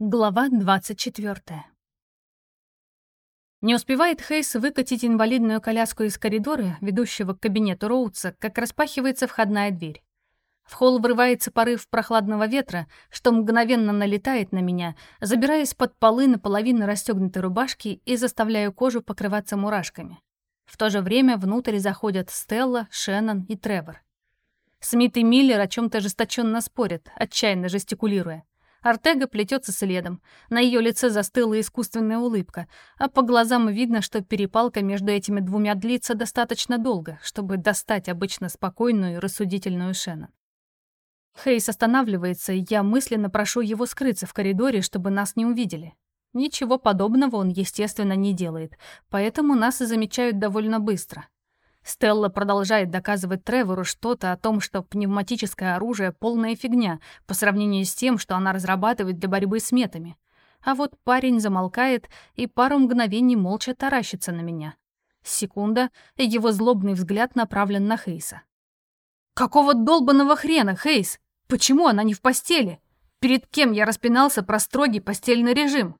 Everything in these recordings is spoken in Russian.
Глава 24 Не успевает Хейс выкатить инвалидную коляску из коридора, ведущего к кабинету Роудса, как распахивается входная дверь. В холл врывается порыв прохладного ветра, что мгновенно налетает на меня, забираясь под полы наполовину расстегнутой рубашки и заставляю кожу покрываться мурашками. В то же время внутрь заходят Стелла, Шеннон и Тревор. Смит и Миллер о чем-то ожесточенно спорят, отчаянно жестикулируя. Артега плетется следом. На ее лице застыла искусственная улыбка, а по глазам видно, что перепалка между этими двумя длится достаточно долго, чтобы достать обычно спокойную и рассудительную Шеннон. Хейс останавливается, и я мысленно прошу его скрыться в коридоре, чтобы нас не увидели. Ничего подобного он, естественно, не делает, поэтому нас и замечают довольно быстро. Стелла продолжает доказывать Тревору что-то о том, что пневматическое оружие — полная фигня по сравнению с тем, что она разрабатывает для борьбы с метами. А вот парень замолкает и пару мгновений молча таращится на меня. Секунда, и его злобный взгляд направлен на Хейса. «Какого долбанного хрена, Хейс? Почему она не в постели? Перед кем я распинался про строгий постельный режим?»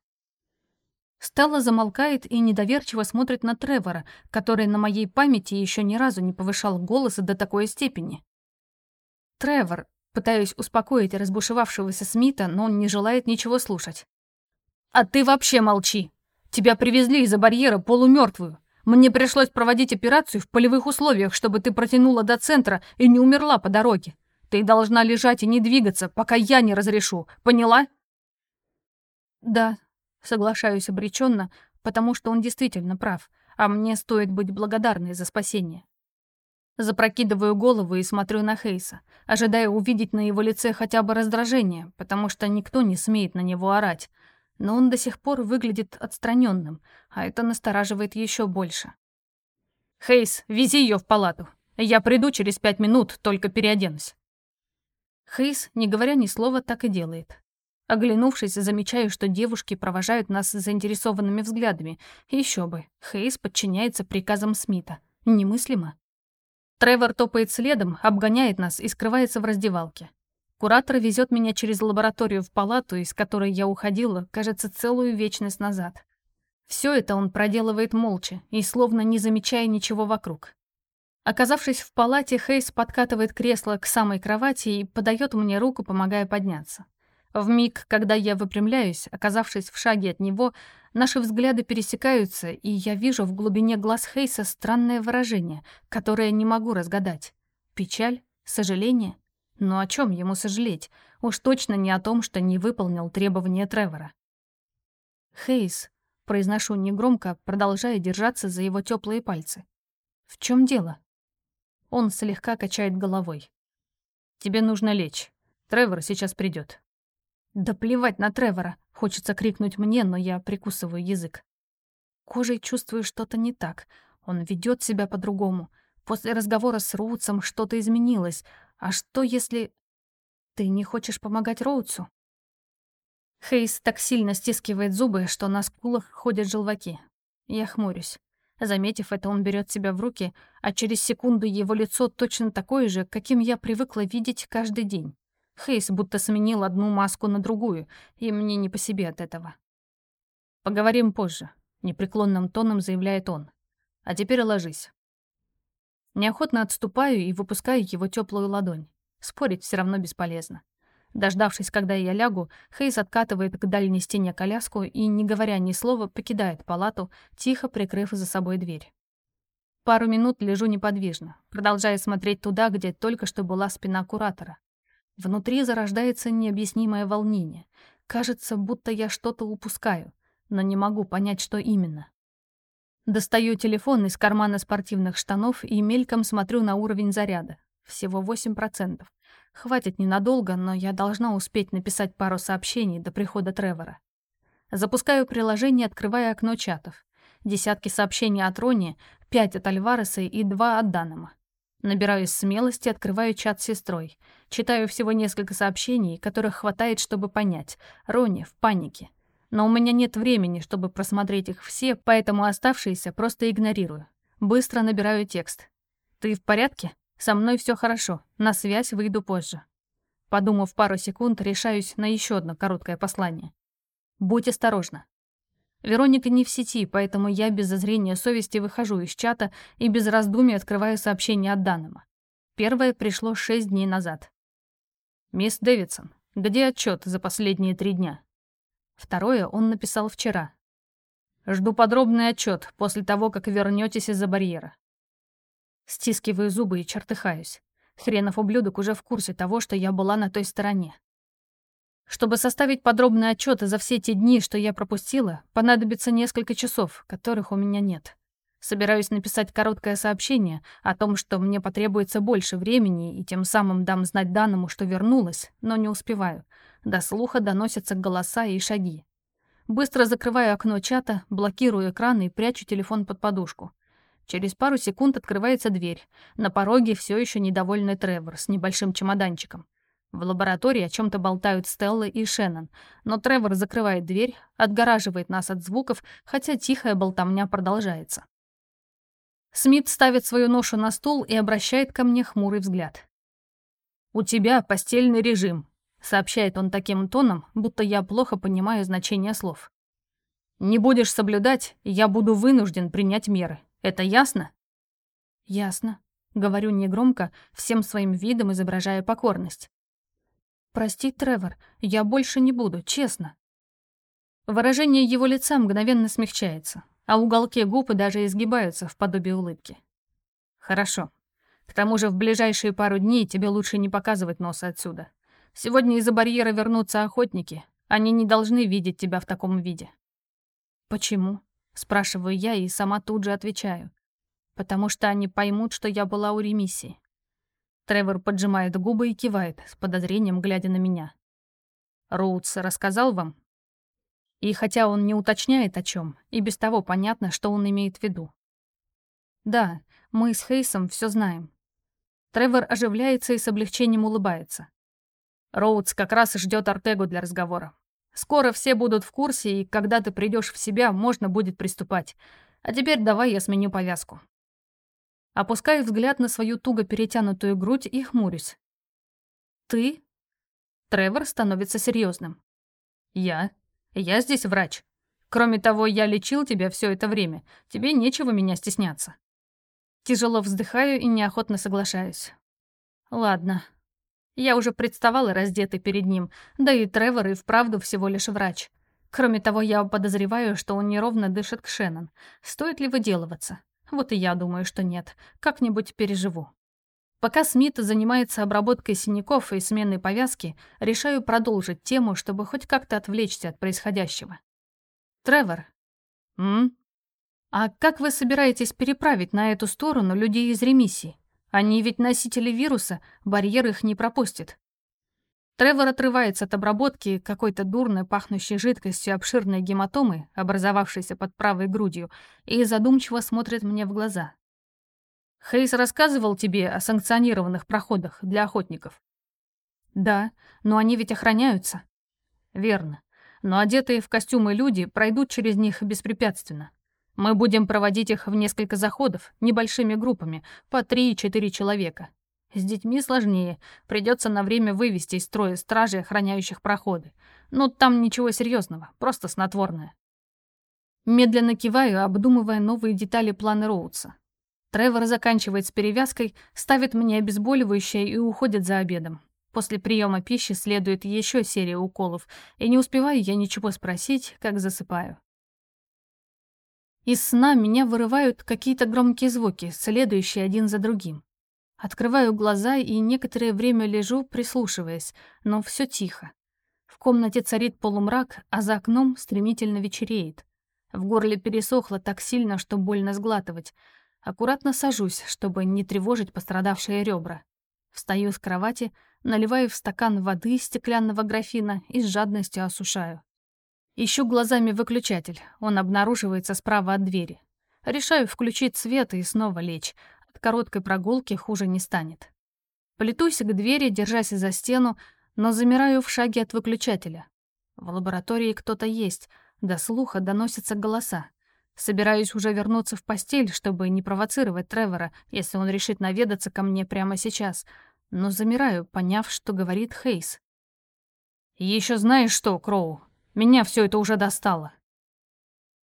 Стелла замолкает и недоверчиво смотрит на Тревора, который на моей памяти еще ни разу не повышал голоса до такой степени. «Тревор», пытаюсь успокоить разбушевавшегося Смита, но он не желает ничего слушать. «А ты вообще молчи! Тебя привезли из-за барьера полумертвую. Мне пришлось проводить операцию в полевых условиях, чтобы ты протянула до центра и не умерла по дороге. Ты должна лежать и не двигаться, пока я не разрешу, поняла?» «Да», Соглашаюсь обреченно, потому что он действительно прав, а мне стоит быть благодарной за спасение. Запрокидываю голову и смотрю на Хейса, ожидая увидеть на его лице хотя бы раздражение, потому что никто не смеет на него орать. Но он до сих пор выглядит отстраненным, а это настораживает еще больше. «Хейс, вези ее в палату. Я приду через пять минут, только переоденусь». Хейс, не говоря ни слова, так и делает. Оглянувшись, замечаю, что девушки провожают нас заинтересованными взглядами. Еще бы, Хейс подчиняется приказам Смита. Немыслимо. Тревор топает следом, обгоняет нас и скрывается в раздевалке. Куратор везет меня через лабораторию в палату, из которой я уходила, кажется, целую вечность назад. Все это он проделывает молча и словно не замечая ничего вокруг. Оказавшись в палате, Хейс подкатывает кресло к самой кровати и подает мне руку, помогая подняться. В миг, когда я выпрямляюсь, оказавшись в шаге от него, наши взгляды пересекаются, и я вижу в глубине глаз Хейса странное выражение, которое не могу разгадать. Печаль? Сожаление? Но о чем ему сожалеть? Уж точно не о том, что не выполнил требования Тревора. «Хейс», — произношу негромко, продолжая держаться за его теплые пальцы. «В чем дело?» Он слегка качает головой. «Тебе нужно лечь. Тревор сейчас придет. Да плевать на Тревора. Хочется крикнуть мне, но я прикусываю язык. Кожей чувствую что-то не так. Он ведет себя по-другому. После разговора с Роудсом что-то изменилось. А что если... Ты не хочешь помогать Роудсу? Хейс так сильно стискивает зубы, что на скулах ходят желваки. Я хмурюсь. Заметив это, он берет себя в руки, а через секунду его лицо точно такое же, каким я привыкла видеть каждый день. Хейс будто сменил одну маску на другую, и мне не по себе от этого. «Поговорим позже», — непреклонным тоном заявляет он. «А теперь ложись». Неохотно отступаю и выпускаю его теплую ладонь. Спорить все равно бесполезно. Дождавшись, когда я лягу, Хейс откатывает к дальней стене коляску и, не говоря ни слова, покидает палату, тихо прикрыв за собой дверь. Пару минут лежу неподвижно, продолжая смотреть туда, где только что была спина куратора. Внутри зарождается необъяснимое волнение. Кажется, будто я что-то упускаю, но не могу понять, что именно. Достаю телефон из кармана спортивных штанов и мельком смотрю на уровень заряда. Всего 8%. Хватит ненадолго, но я должна успеть написать пару сообщений до прихода Тревора. Запускаю приложение, открывая окно чатов. Десятки сообщений от Рони, пять от Альвареса и два от Данема. Набираюсь смелости, открываю чат с сестрой. Читаю всего несколько сообщений, которых хватает, чтобы понять. Рони в панике. Но у меня нет времени, чтобы просмотреть их все, поэтому оставшиеся просто игнорирую. Быстро набираю текст. «Ты в порядке? Со мной все хорошо. На связь выйду позже». Подумав пару секунд, решаюсь на еще одно короткое послание. Будь осторожна. Вероника не в сети, поэтому я без зазрения совести выхожу из чата и без раздумий открываю сообщение от Даннема. Первое пришло шесть дней назад. «Мисс Дэвидсон, где отчет за последние три дня?» Второе он написал вчера. «Жду подробный отчет после того, как вернетесь из-за барьера». Стискиваю зубы и чертыхаюсь. Хренов ублюдок уже в курсе того, что я была на той стороне. Чтобы составить подробный отчет за все те дни, что я пропустила, понадобится несколько часов, которых у меня нет. Собираюсь написать короткое сообщение о том, что мне потребуется больше времени и тем самым дам знать данному, что вернулась, но не успеваю. До слуха доносятся голоса и шаги. Быстро закрываю окно чата, блокирую экран и прячу телефон под подушку. Через пару секунд открывается дверь. На пороге все еще недовольный Тревор с небольшим чемоданчиком. В лаборатории о чем-то болтают Стелла и Шеннон, но Тревор закрывает дверь, отгораживает нас от звуков, хотя тихая болтовня продолжается. Смит ставит свою ношу на стул и обращает ко мне хмурый взгляд. «У тебя постельный режим», — сообщает он таким тоном, будто я плохо понимаю значение слов. «Не будешь соблюдать, я буду вынужден принять меры. Это ясно?» «Ясно», — говорю негромко, всем своим видом изображая покорность. «Прости, Тревор, я больше не буду, честно». Выражение его лица мгновенно смягчается, а уголки губы даже изгибаются в подобие улыбки. «Хорошо. К тому же в ближайшие пару дней тебе лучше не показывать носа отсюда. Сегодня из-за барьера вернутся охотники. Они не должны видеть тебя в таком виде». «Почему?» — спрашиваю я и сама тут же отвечаю. «Потому что они поймут, что я была у ремиссии. Тревор поджимает губы и кивает, с подозрением глядя на меня. «Роудс рассказал вам?» И хотя он не уточняет о чем, и без того понятно, что он имеет в виду. «Да, мы с Хейсом все знаем». Тревор оживляется и с облегчением улыбается. Роудс как раз ждет Артегу для разговора. Скоро все будут в курсе, и когда ты придешь в себя, можно будет приступать. А теперь давай я сменю повязку. Опускаю взгляд на свою туго перетянутую грудь и хмурюсь. «Ты?» Тревор становится серьезным. «Я? Я здесь врач. Кроме того, я лечил тебя все это время. Тебе нечего меня стесняться». Тяжело вздыхаю и неохотно соглашаюсь. «Ладно». Я уже представала раздетой перед ним, да и Тревор и вправду всего лишь врач. Кроме того, я подозреваю, что он неровно дышит к Шеннон. Стоит ли выделываться? Вот и я думаю, что нет. Как-нибудь переживу. Пока Смит занимается обработкой синяков и сменной повязки, решаю продолжить тему, чтобы хоть как-то отвлечься от происходящего. Тревор. М? А как вы собираетесь переправить на эту сторону людей из ремиссии? Они ведь носители вируса, барьер их не пропустит. Тревор отрывается от обработки какой-то дурной пахнущей жидкостью обширной гематомы, образовавшейся под правой грудью, и задумчиво смотрит мне в глаза. «Хейс рассказывал тебе о санкционированных проходах для охотников?» «Да, но они ведь охраняются». «Верно. Но одетые в костюмы люди пройдут через них беспрепятственно. Мы будем проводить их в несколько заходов, небольшими группами, по 3-4 человека, с детьми сложнее. Придется на время вывести из строя стражей, охраняющих проходы. Ну, там ничего серьезного, просто снотворное. Медленно киваю, обдумывая новые детали плана Роудса. Тревор заканчивает с перевязкой, ставит мне обезболивающее и уходит за обедом. После приема пищи следует еще серия уколов, и не успеваю я ничего спросить, как засыпаю. Из сна меня вырывают какие-то громкие звуки, следующие один за другим. Открываю глаза и некоторое время лежу, прислушиваясь, но все тихо. В комнате царит полумрак, а за окном стремительно вечереет. В горле пересохло так сильно, что больно сглатывать. Аккуратно сажусь, чтобы не тревожить пострадавшие ребра. Встаю с кровати, наливаю в стакан воды из стеклянного графина и с жадностью осушаю. Ищу глазами выключатель, он обнаруживается справа от двери. Решаю включить свет и снова лечь, короткой прогулки хуже не станет. Плетусь к двери, держась за стену, но замираю в шаге от выключателя. В лаборатории кто-то есть, до слуха доносятся голоса. Собираюсь уже вернуться в постель, чтобы не провоцировать Тревора, если он решит наведаться ко мне прямо сейчас, но замираю, поняв, что говорит Хейс. «Еще знаешь что, Кроу? Меня все это уже достало».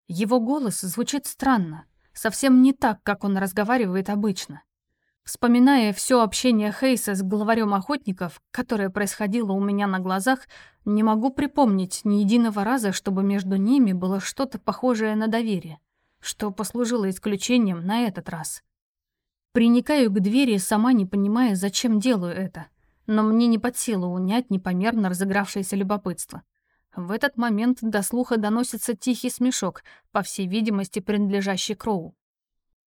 Его голос звучит странно, совсем не так, как он разговаривает обычно. Вспоминая все общение Хейса с главарем охотников, которое происходило у меня на глазах, не могу припомнить ни единого раза, чтобы между ними было что-то похожее на доверие, что послужило исключением на этот раз. Приникаю к двери, сама не понимая, зачем делаю это, но мне не под силу унять непомерно разыгравшееся любопытство. В этот момент до слуха доносится тихий смешок, по всей видимости, принадлежащий Кроу.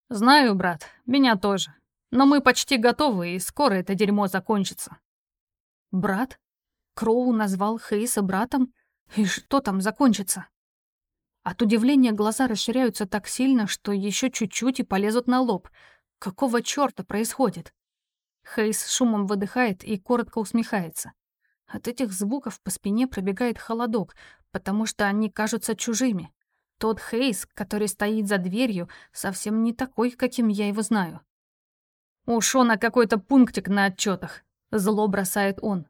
«Знаю, брат, меня тоже. Но мы почти готовы, и скоро это дерьмо закончится». «Брат?» Кроу назвал Хейса братом? И что там закончится? От удивления глаза расширяются так сильно, что еще чуть-чуть и полезут на лоб. Какого чёрта происходит? Хейс шумом выдыхает и коротко усмехается. От этих звуков по спине пробегает холодок, потому что они кажутся чужими. Тот Хейс, который стоит за дверью, совсем не такой, каким я его знаю. «У Шона какой-то пунктик на отчетах», — зло бросает он.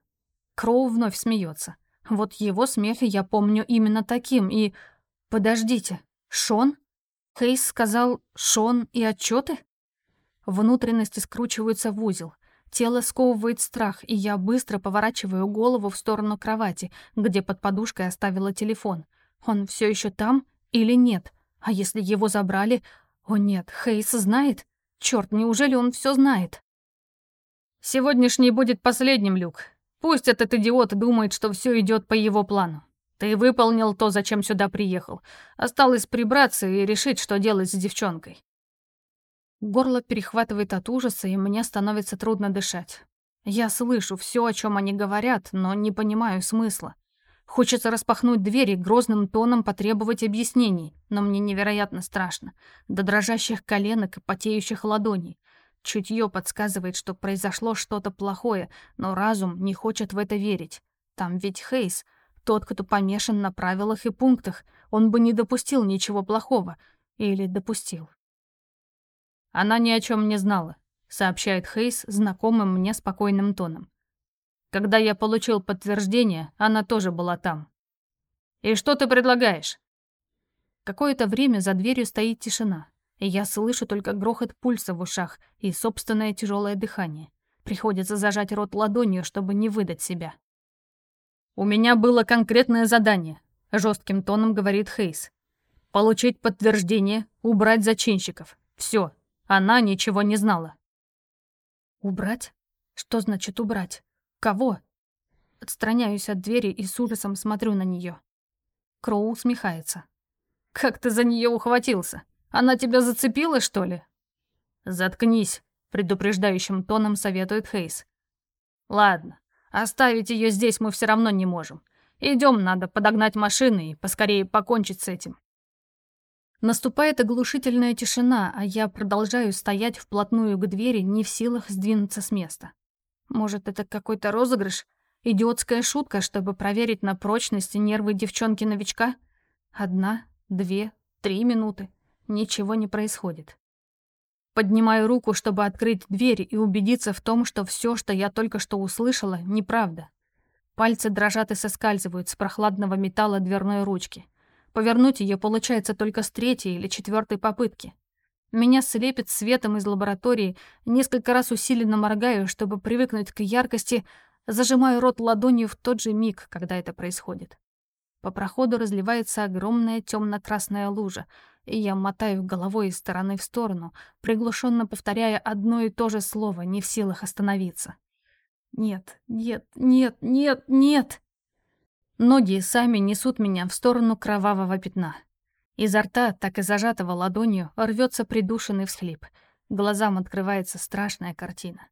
Кроу вновь смеется. Вот его смех я помню именно таким, и... Подождите, Шон? Хейс сказал «Шон» и отчеты? Внутренности скручиваются в узел. Тело сковывает страх, и я быстро поворачиваю голову в сторону кровати, где под подушкой оставила телефон. Он все еще там или нет? А если его забрали? О нет, Хейс знает? Черт, неужели он все знает? Сегодняшний будет последним, Люк. Пусть этот идиот думает, что все идет по его плану. Ты выполнил то, зачем сюда приехал. Осталось прибраться и решить, что делать с девчонкой. Горло перехватывает от ужаса, и мне становится трудно дышать. Я слышу все, о чем они говорят, но не понимаю смысла. Хочется распахнуть дверь и грозным тоном потребовать объяснений, но мне невероятно страшно. До дрожащих коленок и потеющих ладоней. Чутье подсказывает, что произошло что-то плохое, но разум не хочет в это верить. Там ведь Хейс, тот, кто помешан на правилах и пунктах, он бы не допустил ничего плохого. Или допустил. Она ни о чем не знала, сообщает Хейс знакомым мне спокойным тоном. Когда я получил подтверждение, она тоже была там. «И что ты предлагаешь?» Какое-то время за дверью стоит тишина и я слышу только грохот пульса в ушах и собственное тяжелое дыхание. Приходится зажать рот ладонью, чтобы не выдать себя. «У меня было конкретное задание», — жестким тоном говорит Хейс. «Получить подтверждение, убрать зачинщиков. Все. Она ничего не знала». «Убрать? Что значит убрать? Кого?» Отстраняюсь от двери и с ужасом смотрю на нее. Кроу усмехается. «Как ты за нее ухватился? Она тебя зацепила, что ли?» «Заткнись», — предупреждающим тоном советует Хейс. «Ладно, оставить ее здесь мы все равно не можем. Идем, надо подогнать машины и поскорее покончить с этим». Наступает оглушительная тишина, а я продолжаю стоять вплотную к двери, не в силах сдвинуться с места. Может, это какой-то розыгрыш? Идиотская шутка, чтобы проверить на прочность нервы девчонки-новичка? Одна, две, три минуты. Ничего не происходит. Поднимаю руку, чтобы открыть дверь и убедиться в том, что все, что я только что услышала, неправда. Пальцы дрожат и соскальзывают с прохладного металла дверной ручки. Повернуть ее получается только с третьей или четвертой попытки. Меня слепит светом из лаборатории, несколько раз усиленно моргаю, чтобы привыкнуть к яркости, зажимаю рот ладонью в тот же миг, когда это происходит. По проходу разливается огромная темно-красная лужа, и я мотаю головой из стороны в сторону, приглушенно повторяя одно и то же слово, не в силах остановиться. «Нет, нет, нет, нет, нет!» Ноги сами несут меня в сторону кровавого пятна. Изо рта, так и зажатого ладонью, рвется придушенный всхлип. Глазам открывается страшная картина.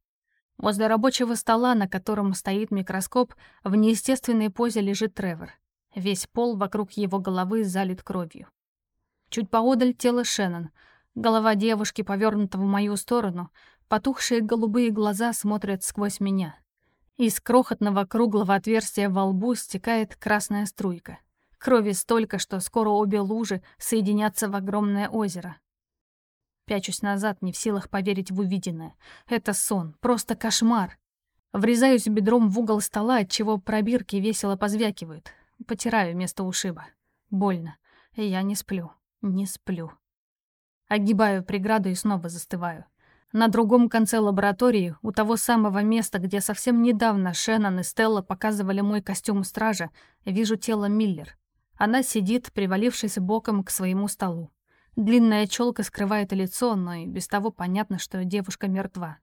Возле рабочего стола, на котором стоит микроскоп, в неестественной позе лежит Тревор. Весь пол вокруг его головы залит кровью. Чуть поодаль тело Шеннон. Голова девушки повернута в мою сторону. Потухшие голубые глаза смотрят сквозь меня. Из крохотного круглого отверстия во лбу стекает красная струйка. Крови столько, что скоро обе лужи соединятся в огромное озеро. Пячусь назад, не в силах поверить в увиденное. Это сон, просто кошмар. Врезаюсь бедром в угол стола, отчего пробирки весело позвякивают. потираю место ушиба. Больно. Я не сплю. Не сплю. Огибаю преграду и снова застываю. На другом конце лаборатории, у того самого места, где совсем недавно Шеннон и Стелла показывали мой костюм стража, вижу тело Миллер. Она сидит, привалившись боком к своему столу. Длинная челка скрывает лицо, но и без того понятно, что девушка мертва.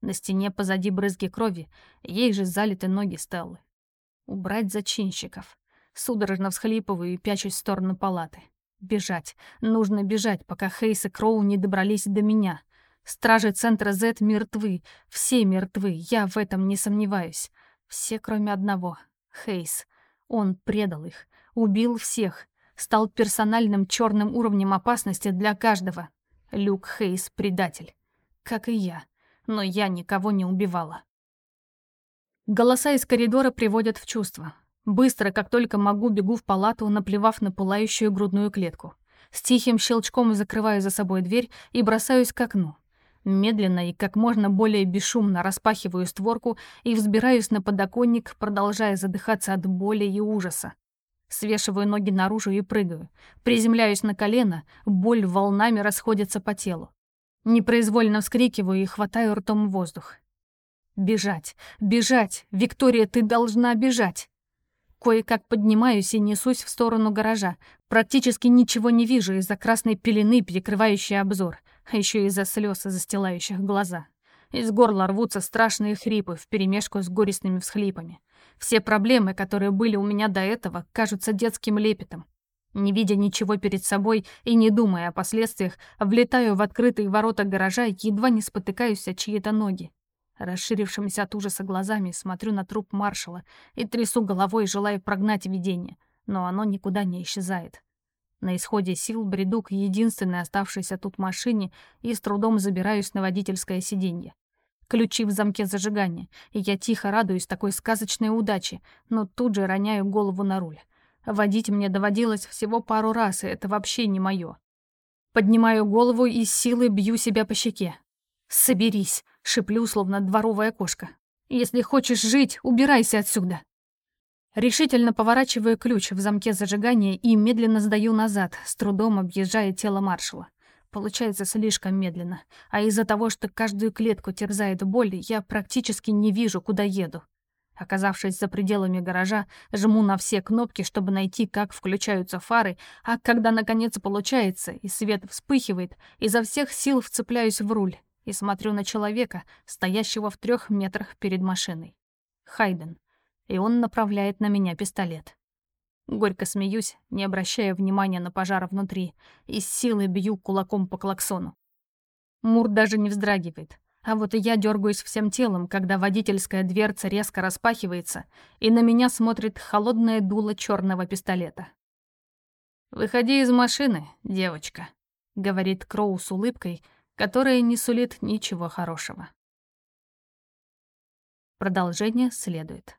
На стене позади брызги крови, ей же залиты ноги Стеллы. Убрать зачинщиков. Судорожно всхлипываю и пячусь в сторону палаты. Бежать. Нужно бежать, пока Хейс и Кроу не добрались до меня. Стражи Центра Z мертвы. Все мертвы, я в этом не сомневаюсь. Все, кроме одного. Хейс. Он предал их. Убил всех. Стал персональным черным уровнем опасности для каждого. Люк Хейс — предатель. Как и я. Но я никого не убивала. Голоса из коридора приводят в чувство. Быстро, как только могу, бегу в палату, наплевав на пылающую грудную клетку. С тихим щелчком закрываю за собой дверь и бросаюсь к окну. Медленно и как можно более бесшумно распахиваю створку и взбираюсь на подоконник, продолжая задыхаться от боли и ужаса. Свешиваю ноги наружу и прыгаю. Приземляюсь на колено, боль волнами расходится по телу. Непроизвольно вскрикиваю и хватаю ртом воздух. «Бежать! Бежать! Виктория, ты должна бежать!» Кое-как поднимаюсь и несусь в сторону гаража. Практически ничего не вижу из-за красной пелены, перекрывающей обзор, а еще из-за слез, застилающих глаза. Из горла рвутся страшные хрипы вперемешку с горестными всхлипами. Все проблемы, которые были у меня до этого, кажутся детским лепетом. Не видя ничего перед собой и не думая о последствиях, влетаю в открытые ворота гаража и едва не спотыкаюсь о чьи-то ноги. Расширившимися от ужаса глазами смотрю на труп маршала и трясу головой, желая прогнать видение, но оно никуда не исчезает. На исходе сил бреду к единственной оставшейся тут машине и с трудом забираюсь на водительское сиденье. Ключи в замке зажигания, и я тихо радуюсь такой сказочной удаче, но тут же роняю голову на руль. Водить мне доводилось всего пару раз, и это вообще не мое. Поднимаю голову и с силой бью себя по щеке. «Соберись!» — шиплю, словно дворовая кошка. «Если хочешь жить, убирайся отсюда!» Решительно поворачиваю ключ в замке зажигания и медленно сдаю назад, с трудом объезжая тело маршала. Получается слишком медленно, а из-за того, что каждую клетку терзает боль, я практически не вижу, куда еду. Оказавшись за пределами гаража, жму на все кнопки, чтобы найти, как включаются фары, а когда наконец получается и свет вспыхивает, изо всех сил вцепляюсь в руль и смотрю на человека, стоящего в трех метрах перед машиной. Хайден. И он направляет на меня пистолет. Горько смеюсь, не обращая внимания на пожар внутри, и с силой бью кулаком по клаксону. Мур даже не вздрагивает, а вот и я дергаюсь всем телом, когда водительская дверца резко распахивается, и на меня смотрит холодное дуло черного пистолета. «Выходи из машины, девочка», — говорит Кроу с улыбкой, которая не сулит ничего хорошего. Продолжение следует.